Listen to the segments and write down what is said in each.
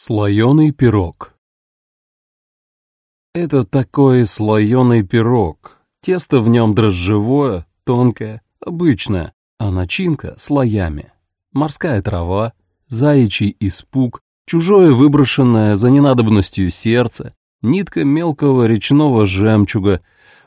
Слоеный пирог. Это такой слоеный пирог. Тесто в нем дрожжевое, тонкое, обычное, а начинка слоями. Морская трава, заячий испуг, чужое выброшенное за ненадобностью сердце, нитка мелкого речного жемчуга.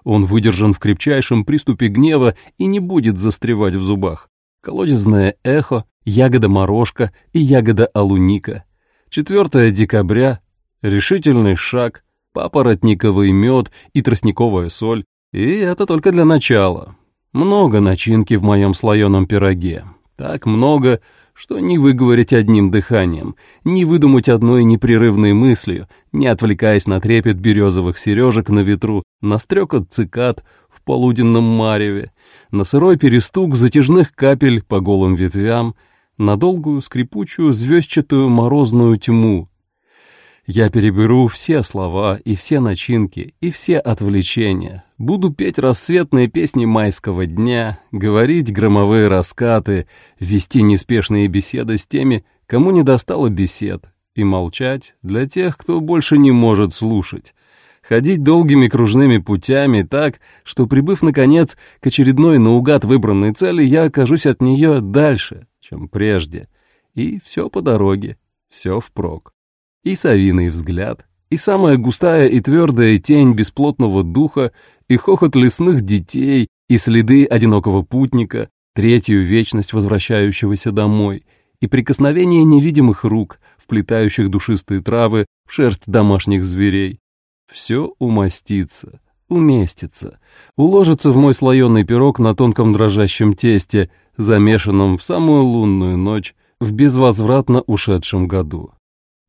Он выдержан в крепчайшем приступе гнева и не будет застревать в зубах. Колодезное эхо, ягода-морожка и ягода-алуника — 4 декабря, решительный шаг, папоротниковый мед и тростниковая соль. И это только для начала. Много начинки в моем слоеном пироге. Так много, что не выговорить одним дыханием, не выдумать одной непрерывной мыслью, не отвлекаясь на трепет березовых сережек на ветру, на стрекот цикад в полуденном мареве, на сырой перестук затяжных капель по голым ветвям — на долгую скрипучую звездчатую морозную тьму. Я переберу все слова и все начинки и все отвлечения. Буду петь рассветные песни майского дня, говорить громовые раскаты, вести неспешные беседы с теми, кому не достало бесед, и молчать для тех, кто больше не может слушать ходить долгими кружными путями так, что, прибыв, наконец, к очередной наугад выбранной цели, я окажусь от нее дальше, чем прежде. И все по дороге, все впрок. И совиный взгляд, и самая густая и твердая тень бесплотного духа, и хохот лесных детей, и следы одинокого путника, третью вечность возвращающегося домой, и прикосновение невидимых рук, вплетающих душистые травы в шерсть домашних зверей. Все умастится, уместится, уложится в мой слоеный пирог на тонком дрожащем тесте, замешанном в самую лунную ночь в безвозвратно ушедшем году.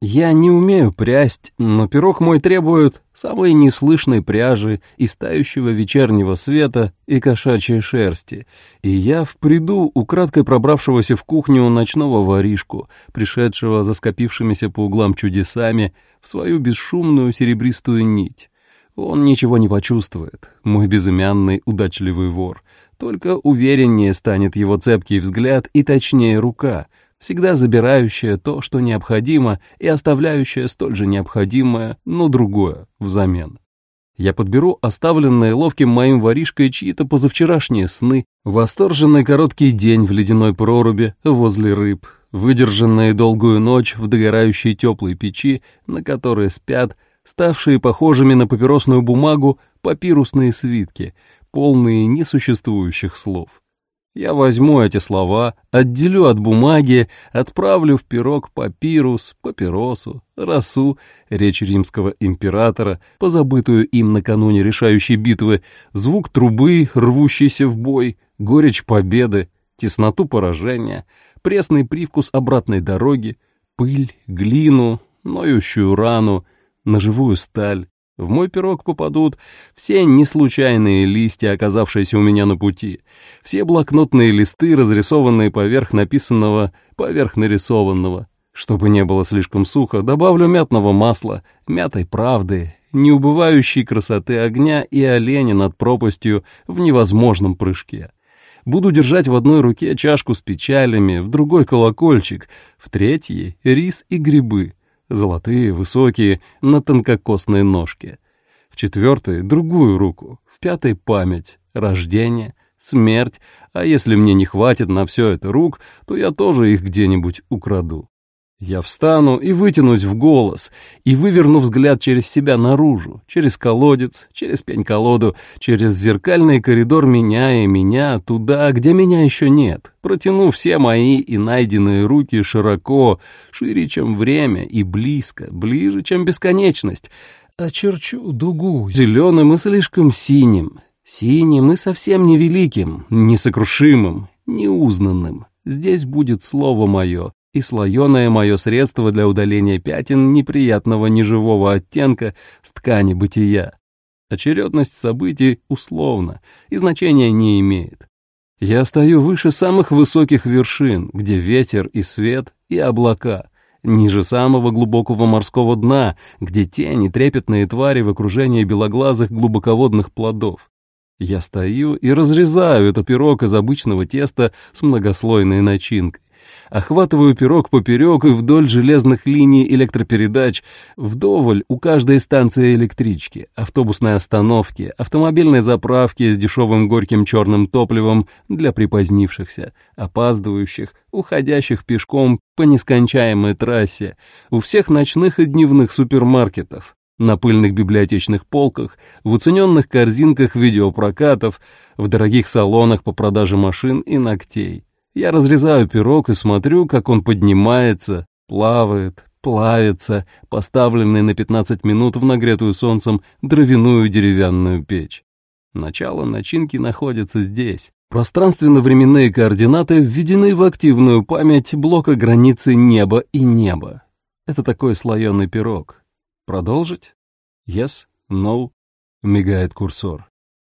Я не умею прясть, но пирог мой требует самой неслышной пряжи и стающего вечернего света и кошачьей шерсти, и я в приду украдкой пробравшегося в кухню ночного воришку, пришедшего за скопившимися по углам чудесами в свою бесшумную серебристую нить. Он ничего не почувствует, мой безымянный удачливый вор, только увереннее станет его цепкий взгляд и точнее рука, всегда забирающая то, что необходимо, и оставляющая столь же необходимое, но другое взамен. Я подберу оставленные ловким моим воришкой чьи-то позавчерашние сны, восторженный короткий день в ледяной проруби возле рыб, выдержанные долгую ночь в догорающей теплой печи, на которой спят, ставшие похожими на папиросную бумагу папирусные свитки, полные несуществующих слов. Я возьму эти слова, отделю от бумаги, отправлю в пирог папирус, папиросу, росу, речь римского императора, позабытую им накануне решающей битвы, звук трубы, рвущийся в бой, горечь победы, тесноту поражения, пресный привкус обратной дороги, пыль, глину, ноющую рану, ножевую сталь, в мой пирог попадут все неслучайные листья, оказавшиеся у меня на пути, все блокнотные листы, разрисованные поверх написанного, поверх нарисованного. Чтобы не было слишком сухо, добавлю мятного масла, мятой правды, неубывающей красоты огня и оленя над пропастью в невозможном прыжке. Буду держать в одной руке чашку с печалями, в другой колокольчик, в третьей — рис и грибы — золотые, высокие, на тонкокосной ножке. В четвертой — другую руку, в пятой — память, рождение, смерть, а если мне не хватит на все это рук, то я тоже их где-нибудь украду. Я встану и вытянусь в голос, и выверну взгляд через себя наружу, через колодец, через пень-колоду, через зеркальный коридор меня и меня, туда, где меня еще нет. Протяну все мои и найденные руки широко, шире, чем время, и близко, ближе, чем бесконечность. Очерчу дугу зеленым и слишком синим, синим и совсем невеликим, несокрушимым, неузнанным. Здесь будет слово мое, и слоеное мое средство для удаления пятен неприятного неживого оттенка с ткани бытия. Очередность событий условна и значения не имеет. Я стою выше самых высоких вершин, где ветер и свет и облака, ниже самого глубокого морского дна, где тени, трепетные твари в окружении белоглазых глубоководных плодов. Я стою и разрезаю этот пирог из обычного теста с многослойной начинкой Охватываю пирог поперек и вдоль железных линий электропередач, вдоволь у каждой станции электрички, автобусной остановки, автомобильной заправки с дешевым горьким черным топливом для припозднившихся, опаздывающих, уходящих пешком по нескончаемой трассе, у всех ночных и дневных супермаркетов, на пыльных библиотечных полках, в уцененных корзинках видеопрокатов, в дорогих салонах по продаже машин и ногтей. Я разрезаю пирог и смотрю, как он поднимается, плавает, плавится, поставленный на 15 минут в нагретую солнцем дровяную деревянную печь. Начало начинки находится здесь. Пространственно-временные координаты введены в активную память блока границы неба и неба. Это такой слоеный пирог. Продолжить? Yes? No? Мигает курсор.